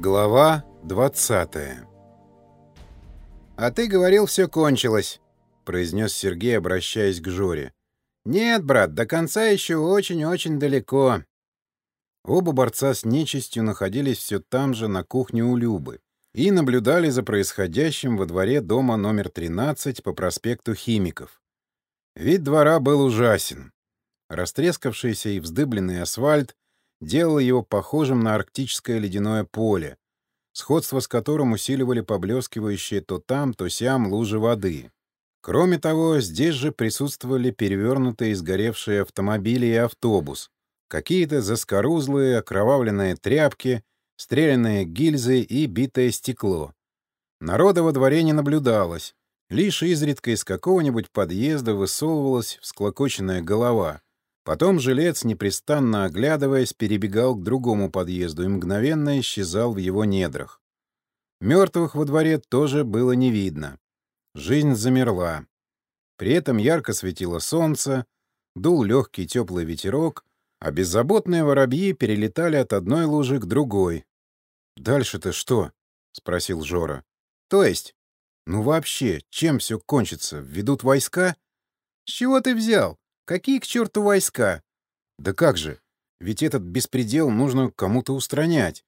Глава 20 «А ты говорил, все кончилось», — произнес Сергей, обращаясь к Жоре. «Нет, брат, до конца еще очень-очень далеко». Оба борца с нечистью находились все там же, на кухне у Любы, и наблюдали за происходящим во дворе дома номер 13 по проспекту Химиков. Вид двора был ужасен. Растрескавшийся и вздыбленный асфальт делал его похожим на арктическое ледяное поле, сходство с которым усиливали поблескивающие то там, то сям лужи воды. Кроме того, здесь же присутствовали перевернутые и сгоревшие автомобили и автобус, какие-то заскорузлые, окровавленные тряпки, стрелянные гильзы и битое стекло. Народа во дворе не наблюдалось. Лишь изредка из какого-нибудь подъезда высовывалась всклокоченная голова — Потом жилец, непрестанно оглядываясь, перебегал к другому подъезду и мгновенно исчезал в его недрах. Мертвых во дворе тоже было не видно. Жизнь замерла. При этом ярко светило солнце, дул легкий теплый ветерок, а беззаботные воробьи перелетали от одной лужи к другой. «Дальше-то что?» — спросил Жора. «То есть? Ну вообще, чем все кончится? Введут войска?» «С чего ты взял? Какие к черту войска? Да как же? Ведь этот беспредел нужно кому-то устранять.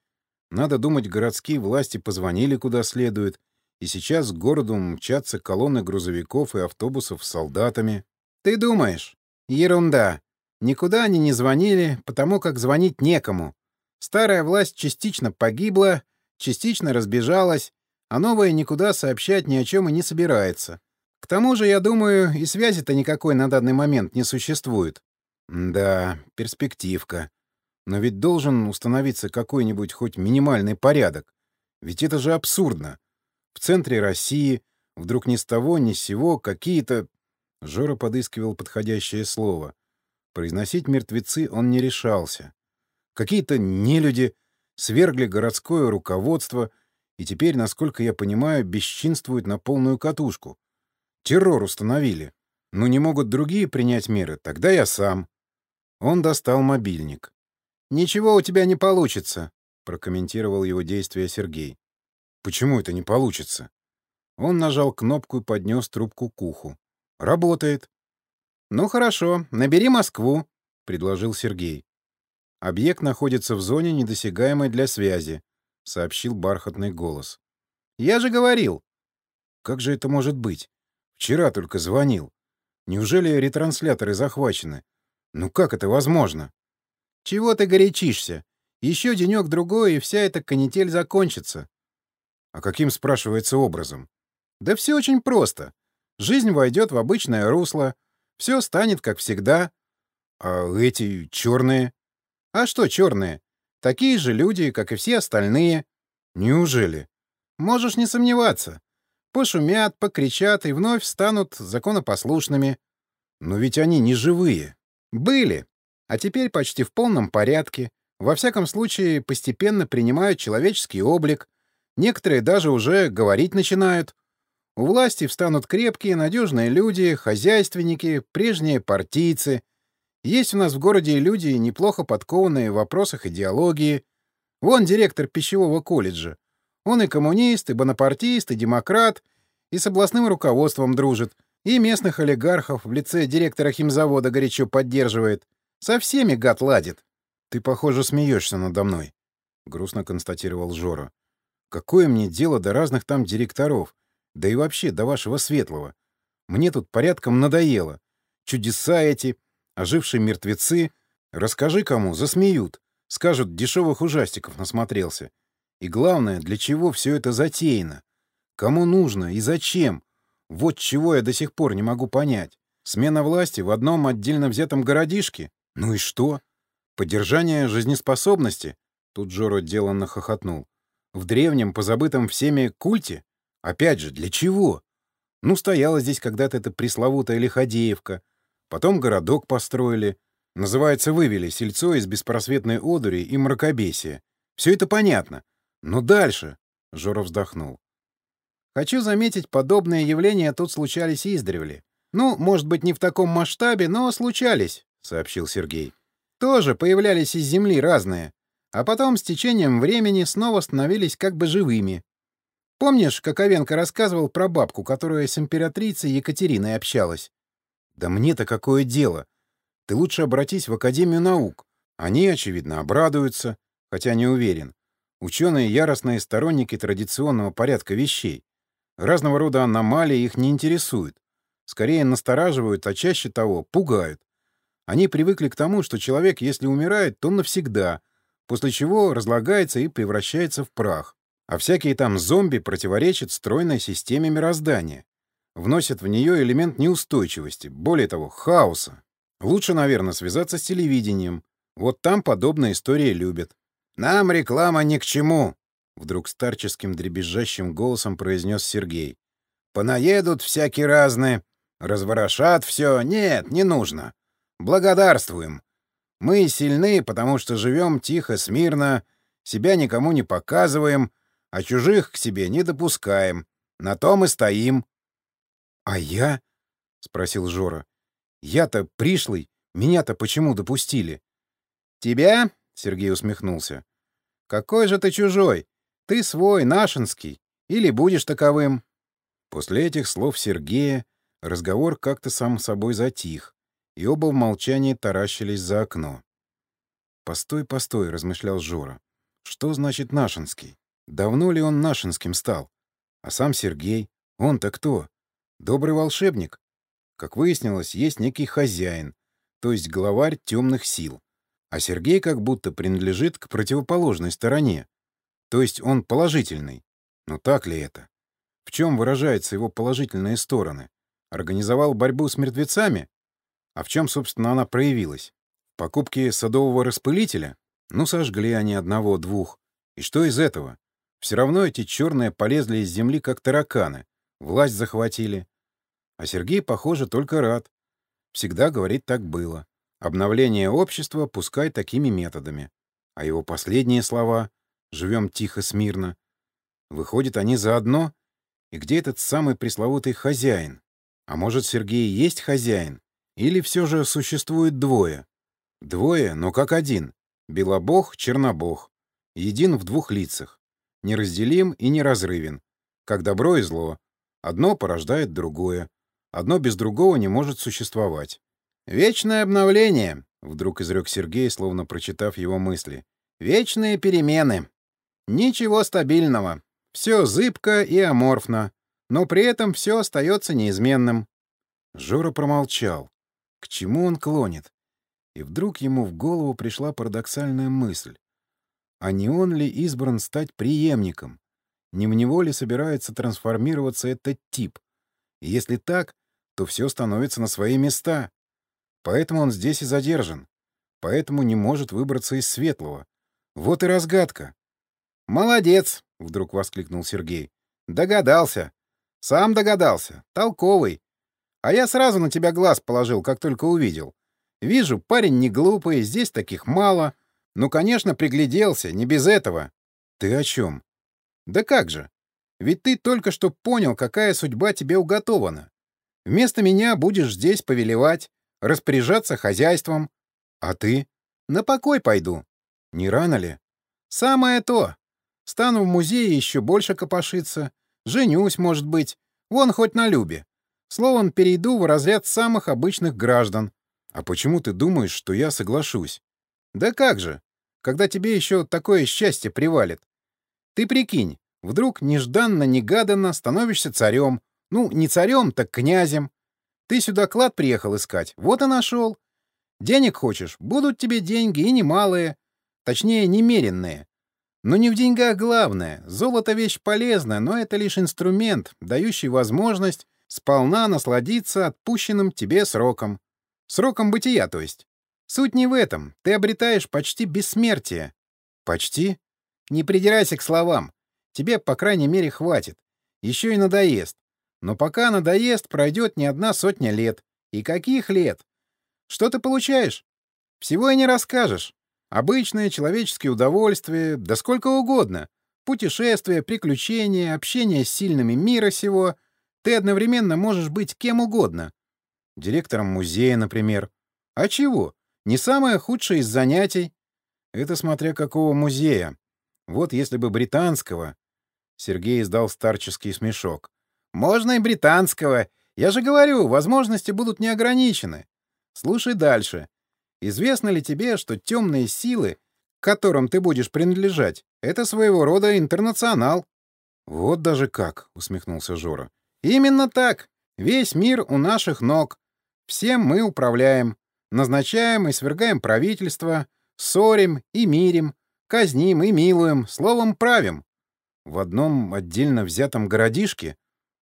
Надо думать, городские власти позвонили куда следует, и сейчас к городу мчатся колонны грузовиков и автобусов с солдатами. Ты думаешь? Ерунда. Никуда они не звонили, потому как звонить некому. Старая власть частично погибла, частично разбежалась, а новая никуда сообщать ни о чем и не собирается. К тому же, я думаю, и связи-то никакой на данный момент не существует. Да, перспективка. Но ведь должен установиться какой-нибудь хоть минимальный порядок. Ведь это же абсурдно. В центре России вдруг ни с того ни с сего какие-то... Жора подыскивал подходящее слово. Произносить мертвецы он не решался. Какие-то нелюди свергли городское руководство и теперь, насколько я понимаю, бесчинствуют на полную катушку. Террор установили. Ну не могут другие принять меры, тогда я сам. Он достал мобильник. «Ничего у тебя не получится», — прокомментировал его действия Сергей. «Почему это не получится?» Он нажал кнопку и поднес трубку к уху. «Работает». «Ну хорошо, набери Москву», — предложил Сергей. «Объект находится в зоне, недосягаемой для связи», — сообщил бархатный голос. «Я же говорил». «Как же это может быть? Вчера только звонил. Неужели ретрансляторы захвачены? Ну как это возможно? Чего ты горячишься? Еще денек-другой, и вся эта канитель закончится. А каким, спрашивается, образом? Да все очень просто. Жизнь войдет в обычное русло, все станет как всегда. А эти черные? А что черные? Такие же люди, как и все остальные. Неужели? Можешь не сомневаться. Пошумят, покричат и вновь станут законопослушными. Но ведь они не живые. Были. А теперь почти в полном порядке. Во всяком случае, постепенно принимают человеческий облик. Некоторые даже уже говорить начинают. У власти встанут крепкие, надежные люди, хозяйственники, прежние партийцы. Есть у нас в городе люди, неплохо подкованные в вопросах идеологии. Вон директор пищевого колледжа. Он и коммунист, и бонапартист, и демократ, и с областным руководством дружит, и местных олигархов в лице директора химзавода горячо поддерживает. Со всеми гад ладит. — Ты, похоже, смеешься надо мной, — грустно констатировал Жора. — Какое мне дело до разных там директоров, да и вообще до вашего светлого? Мне тут порядком надоело. Чудеса эти, ожившие мертвецы. Расскажи кому, засмеют. Скажут, дешевых ужастиков насмотрелся. И главное, для чего все это затеяно? Кому нужно и зачем? Вот чего я до сих пор не могу понять. Смена власти в одном отдельно взятом городишке? Ну и что? Поддержание жизнеспособности? Тут Джоро деланно хохотнул. В древнем, позабытом всеми культе? Опять же, для чего? Ну, стояла здесь когда-то эта пресловутая Лиходеевка. Потом городок построили. Называется, вывели сельцо из беспросветной одури и мракобесия. Все это понятно. «Ну дальше!» — Жора вздохнул. «Хочу заметить, подобные явления тут случались издревле. Ну, может быть, не в таком масштабе, но случались», — сообщил Сергей. «Тоже появлялись из земли разные. а потом с течением времени снова становились как бы живыми. Помнишь, как Овенко рассказывал про бабку, которая с императрицей Екатериной общалась? Да мне-то какое дело? Ты лучше обратись в Академию наук. Они, очевидно, обрадуются, хотя не уверен. Ученые — яростные сторонники традиционного порядка вещей. Разного рода аномалии их не интересуют. Скорее настораживают, а чаще того пугают. Они привыкли к тому, что человек, если умирает, то навсегда, после чего разлагается и превращается в прах. А всякие там зомби противоречат стройной системе мироздания. Вносят в нее элемент неустойчивости, более того, хаоса. Лучше, наверное, связаться с телевидением. Вот там подобные истории любят. «Нам реклама ни к чему», — вдруг старческим дребезжащим голосом произнес Сергей. «Понаедут всякие разные, разворошат все. Нет, не нужно. Благодарствуем. Мы сильны, потому что живем тихо, смирно, себя никому не показываем, а чужих к себе не допускаем. На том и стоим. — А я? — спросил Жора. — Я-то пришлый. Меня-то почему допустили? — Тебя? — Сергей усмехнулся. — Какой же ты чужой? Ты свой, нашинский. Или будешь таковым? После этих слов Сергея разговор как-то сам собой затих и оба в молчании таращились за окно. «Постой, постой», — размышлял Жора. «Что значит Нашинский? Давно ли он Нашинским стал? А сам Сергей? Он-то кто? Добрый волшебник? Как выяснилось, есть некий хозяин, то есть главарь темных сил. А Сергей как будто принадлежит к противоположной стороне. То есть он положительный. Но так ли это? В чем выражаются его положительные стороны? Организовал борьбу с мертвецами? А в чем, собственно, она проявилась? В покупке садового распылителя? Ну, сожгли они одного-двух. И что из этого? Все равно эти черные полезли из земли, как тараканы. Власть захватили. А Сергей, похоже, только рад. Всегда говорит, так было. Обновление общества пускай такими методами. А его последние слова «живем тихо, смирно» Выходят, они заодно? И где этот самый пресловутый хозяин? А может, Сергей есть хозяин? Или все же существует двое? Двое, но как один. Белобог, Чернобог. Един в двух лицах. Неразделим и неразрывен. Как добро и зло. Одно порождает другое. Одно без другого не может существовать. «Вечное обновление», — вдруг изрек Сергей, словно прочитав его мысли. «Вечные перемены. Ничего стабильного. Все зыбко и аморфно. Но при этом все остается неизменным». Жора промолчал. К чему он клонит? И вдруг ему в голову пришла парадоксальная мысль. А не он ли избран стать преемником? Не в него ли собирается трансформироваться этот тип? И если так, то все становится на свои места. Поэтому он здесь и задержан. Поэтому не может выбраться из светлого. Вот и разгадка. «Молодец!» — вдруг воскликнул Сергей. «Догадался. Сам догадался. Толковый. А я сразу на тебя глаз положил, как только увидел. Вижу, парень не глупый, здесь таких мало. Ну, конечно, пригляделся, не без этого. Ты о чем? Да как же? Ведь ты только что понял, какая судьба тебе уготована. Вместо меня будешь здесь повелевать, распоряжаться хозяйством. А ты? На покой пойду. Не рано ли? Самое то. Стану в музее еще больше копошиться. Женюсь, может быть. Вон хоть на Любе. Словом, перейду в разряд самых обычных граждан. А почему ты думаешь, что я соглашусь? Да как же, когда тебе еще такое счастье привалит. Ты прикинь, вдруг нежданно-негаданно становишься царем. Ну, не царем, так князем. Ты сюда клад приехал искать, вот и нашел. Денег хочешь, будут тебе деньги и немалые. Точнее, немеренные. Но не в деньгах главное. Золото — вещь полезная, но это лишь инструмент, дающий возможность сполна насладиться отпущенным тебе сроком. Сроком бытия, то есть. Суть не в этом. Ты обретаешь почти бессмертие. Почти? Не придирайся к словам. Тебе, по крайней мере, хватит. Еще и надоест. Но пока надоест, пройдет не одна сотня лет. И каких лет? Что ты получаешь? Всего и не расскажешь. Обычное человеческое удовольствие, да сколько угодно. Путешествия, приключения, общение с сильными мира сего — ты одновременно можешь быть кем угодно. Директором музея, например. А чего? Не самое худшее из занятий. Это смотря какого музея. Вот если бы британского... Сергей издал старческий смешок. Можно и британского. Я же говорю, возможности будут неограничены. Слушай дальше. Известно ли тебе, что темные силы, к которым ты будешь принадлежать, это своего рода интернационал? Вот даже как, усмехнулся Жора. Именно так. Весь мир у наших ног. Всем мы управляем. Назначаем и свергаем правительство, ссорим и мирим, казним и милуем, словом, правим. В одном отдельно взятом городишке?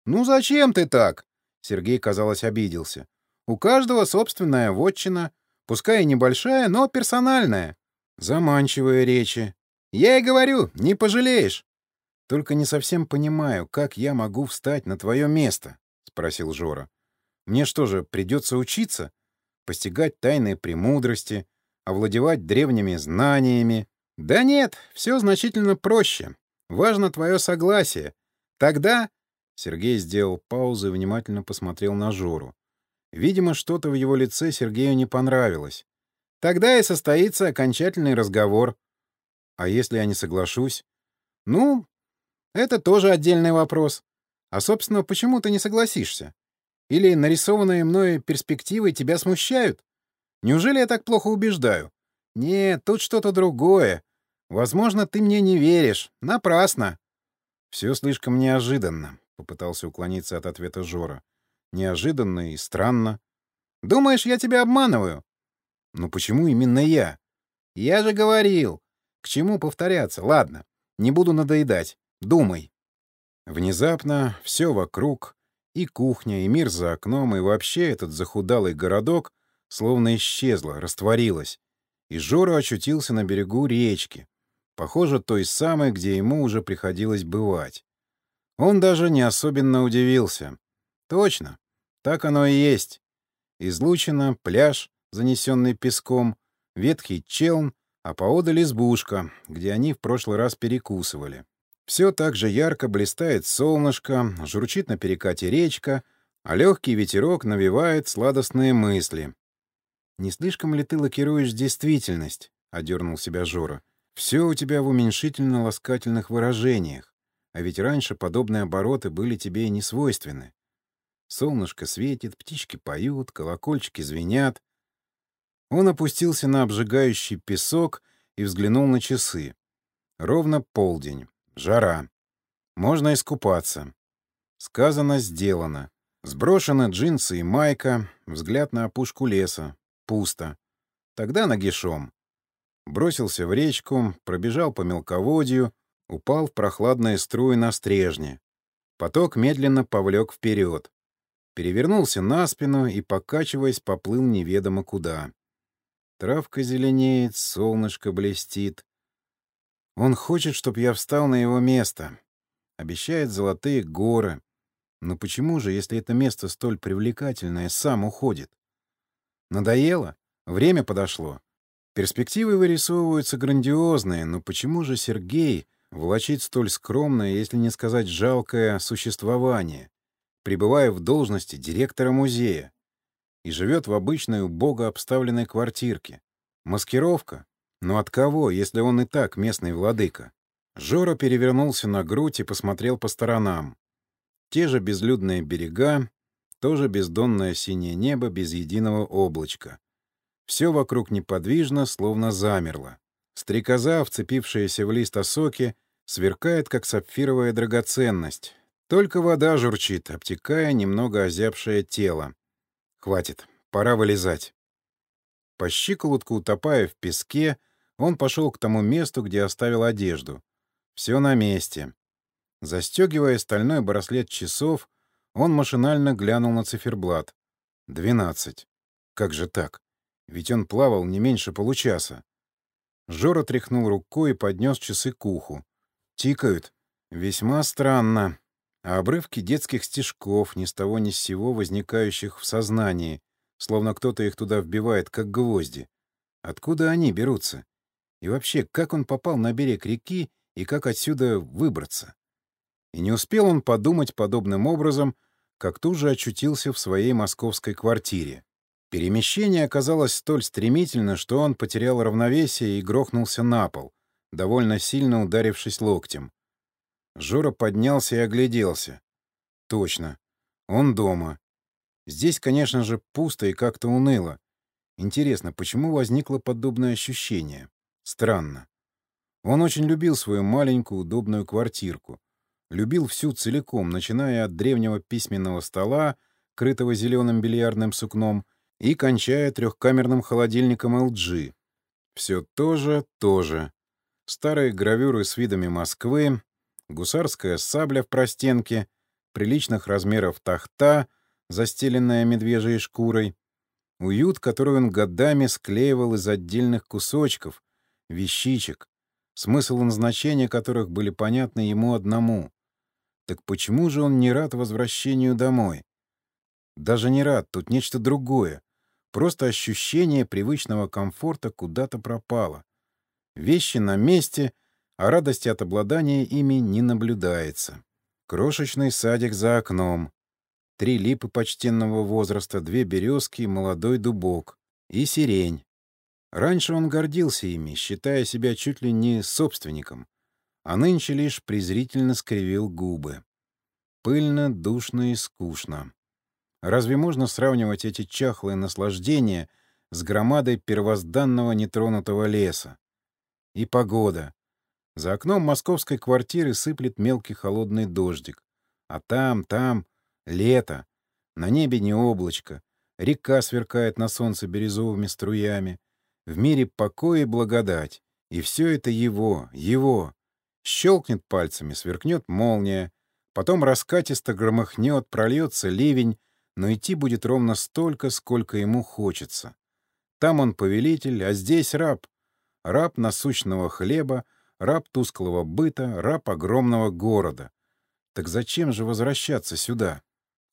Ну зачем ты так? Сергей, казалось, обиделся. У каждого собственная вотчина, пускай и небольшая, но персональная. Заманчивые речи. Я и говорю, не пожалеешь. Только не совсем понимаю, как я могу встать на твое место, спросил Жора. Мне что же, придется учиться? Постигать тайные премудрости, овладевать древними знаниями? Да нет, все значительно проще. Важно твое согласие. Тогда... Сергей сделал паузу и внимательно посмотрел на Жору. Видимо, что-то в его лице Сергею не понравилось. Тогда и состоится окончательный разговор. А если я не соглашусь? Ну, это тоже отдельный вопрос. А, собственно, почему ты не согласишься? Или нарисованные мной перспективы тебя смущают? Неужели я так плохо убеждаю? Нет, тут что-то другое. Возможно, ты мне не веришь. Напрасно. Все слишком неожиданно, — попытался уклониться от ответа Жора. Неожиданно и странно. Думаешь, я тебя обманываю? Ну почему именно я? Я же говорил. К чему повторяться? Ладно, не буду надоедать. Думай. Внезапно все вокруг, и кухня, и мир за окном, и вообще этот захудалый городок словно исчезло, растворилось. И Жора очутился на берегу речки, похоже, той самой, где ему уже приходилось бывать. Он даже не особенно удивился. Точно, так оно и есть. Излучина, пляж, занесенный песком, ветхий челн, а поодаль избушка, где они в прошлый раз перекусывали. Все так же ярко блистает солнышко, журчит на перекате речка, а легкий ветерок навевает сладостные мысли. «Не слишком ли ты лакируешь действительность?» — одернул себя Жора. Все у тебя в уменьшительно-ласкательных выражениях, а ведь раньше подобные обороты были тебе и не свойственны. Солнышко светит, птички поют, колокольчики звенят. Он опустился на обжигающий песок и взглянул на часы. Ровно полдень. Жара. Можно искупаться. Сказано, сделано. Сброшены джинсы и майка, взгляд на опушку леса. Пусто. Тогда нагишом. Бросился в речку, пробежал по мелководью, упал в прохладные струи на стрежне. Поток медленно повлек вперед. Перевернулся на спину и, покачиваясь, поплыл неведомо куда. Травка зеленеет, солнышко блестит. Он хочет, чтоб я встал на его место. Обещает золотые горы. Но почему же, если это место столь привлекательное, сам уходит? Надоело? Время подошло. Перспективы вырисовываются грандиозные, но почему же Сергей влачит столь скромное, если не сказать жалкое, существование, пребывая в должности директора музея, и живет в обычной убого обставленной квартирке? Маскировка? Но от кого, если он и так местный владыка? Жора перевернулся на грудь и посмотрел по сторонам. Те же безлюдные берега, тоже бездонное синее небо без единого облачка. Все вокруг неподвижно, словно замерло. Стрекоза, вцепившаяся в лист осоки, сверкает, как сапфировая драгоценность. Только вода журчит, обтекая немного озябшее тело. Хватит, пора вылезать. По щиколотку утопая в песке, он пошел к тому месту, где оставил одежду. Все на месте. Застегивая стальной браслет часов, он машинально глянул на циферблат. Двенадцать. Как же так? Ведь он плавал не меньше получаса. Жора тряхнул рукой и поднес часы к уху. Тикают. Весьма странно. А обрывки детских стишков, ни с того ни с сего возникающих в сознании, словно кто-то их туда вбивает, как гвозди. Откуда они берутся? И вообще, как он попал на берег реки и как отсюда выбраться? И не успел он подумать подобным образом, как тут же очутился в своей московской квартире. Перемещение оказалось столь стремительно, что он потерял равновесие и грохнулся на пол, довольно сильно ударившись локтем. Жора поднялся и огляделся. Точно. Он дома. Здесь, конечно же, пусто и как-то уныло. Интересно, почему возникло подобное ощущение? Странно. Он очень любил свою маленькую удобную квартирку. Любил всю целиком, начиная от древнего письменного стола, крытого зеленым бильярдным сукном, и кончая трехкамерным холодильником LG. Все то же, то же. Старые гравюры с видами Москвы, гусарская сабля в простенке, приличных размеров тахта, застеленная медвежьей шкурой, уют, который он годами склеивал из отдельных кусочков, вещичек, смысл и назначение которых были понятны ему одному. Так почему же он не рад возвращению домой? Даже не рад, тут нечто другое. Просто ощущение привычного комфорта куда-то пропало. Вещи на месте, а радости от обладания ими не наблюдается. Крошечный садик за окном. Три липы почтенного возраста, две березки, молодой дубок и сирень. Раньше он гордился ими, считая себя чуть ли не собственником, а нынче лишь презрительно скривил губы. Пыльно, душно и скучно. Разве можно сравнивать эти чахлые наслаждения с громадой первозданного нетронутого леса? И погода. За окном московской квартиры сыплет мелкий холодный дождик. А там, там — лето. На небе не облачко. Река сверкает на солнце бирюзовыми струями. В мире покой и благодать. И все это его, его. Щелкнет пальцами, сверкнет молния. Потом раскатисто громыхнет, прольется ливень, но идти будет ровно столько, сколько ему хочется. Там он повелитель, а здесь раб. Раб насущного хлеба, раб тусклого быта, раб огромного города. Так зачем же возвращаться сюда?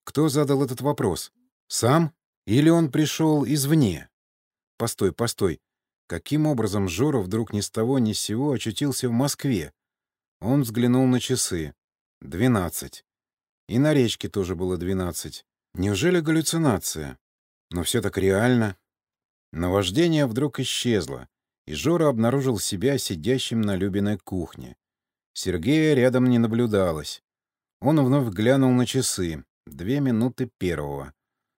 Кто задал этот вопрос? Сам? Или он пришел извне? Постой, постой. Каким образом Жора вдруг ни с того ни с сего очутился в Москве? Он взглянул на часы. Двенадцать. И на речке тоже было двенадцать. Неужели галлюцинация? Но все так реально. Наваждение вдруг исчезло, и Жора обнаружил себя сидящим на Любиной кухне. Сергея рядом не наблюдалось. Он вновь глянул на часы. Две минуты первого.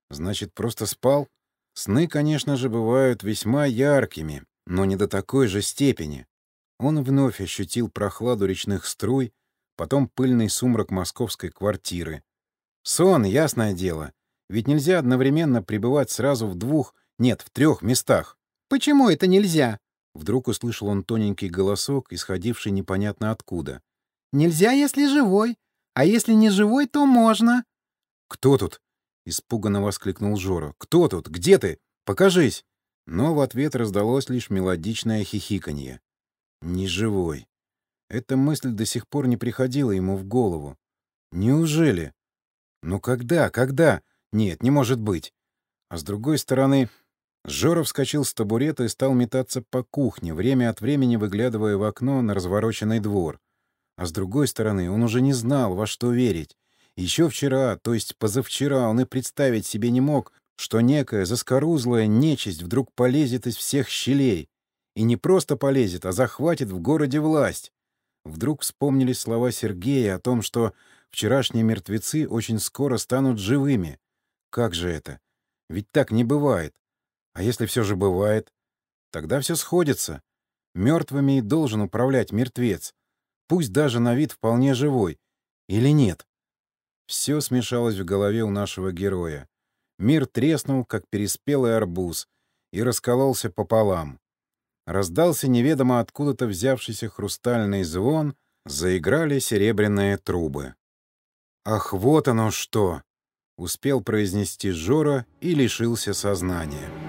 Значит, просто спал? Сны, конечно же, бывают весьма яркими, но не до такой же степени. Он вновь ощутил прохладу речных струй, потом пыльный сумрак московской квартиры, Сон, ясное дело. Ведь нельзя одновременно пребывать сразу в двух, нет, в трех местах. «Почему это нельзя?» Вдруг услышал он тоненький голосок, исходивший непонятно откуда. «Нельзя, если живой. А если не живой, то можно». «Кто тут?» — испуганно воскликнул Жора. «Кто тут? Где ты? Покажись!» Но в ответ раздалось лишь мелодичное хихиканье. «Неживой». Эта мысль до сих пор не приходила ему в голову. «Неужели?» Ну когда, когда? Нет, не может быть. А с другой стороны, Жора вскочил с табурета и стал метаться по кухне, время от времени выглядывая в окно на развороченный двор. А с другой стороны, он уже не знал, во что верить. Еще вчера, то есть позавчера, он и представить себе не мог, что некая заскорузлая нечисть вдруг полезет из всех щелей. И не просто полезет, а захватит в городе власть. Вдруг вспомнились слова Сергея о том, что Вчерашние мертвецы очень скоро станут живыми. Как же это? Ведь так не бывает. А если все же бывает? Тогда все сходится. Мертвыми и должен управлять мертвец. Пусть даже на вид вполне живой. Или нет? Все смешалось в голове у нашего героя. Мир треснул, как переспелый арбуз, и раскололся пополам. Раздался неведомо откуда-то взявшийся хрустальный звон, заиграли серебряные трубы. «Ах, вот оно что!» — успел произнести Жора и лишился сознания.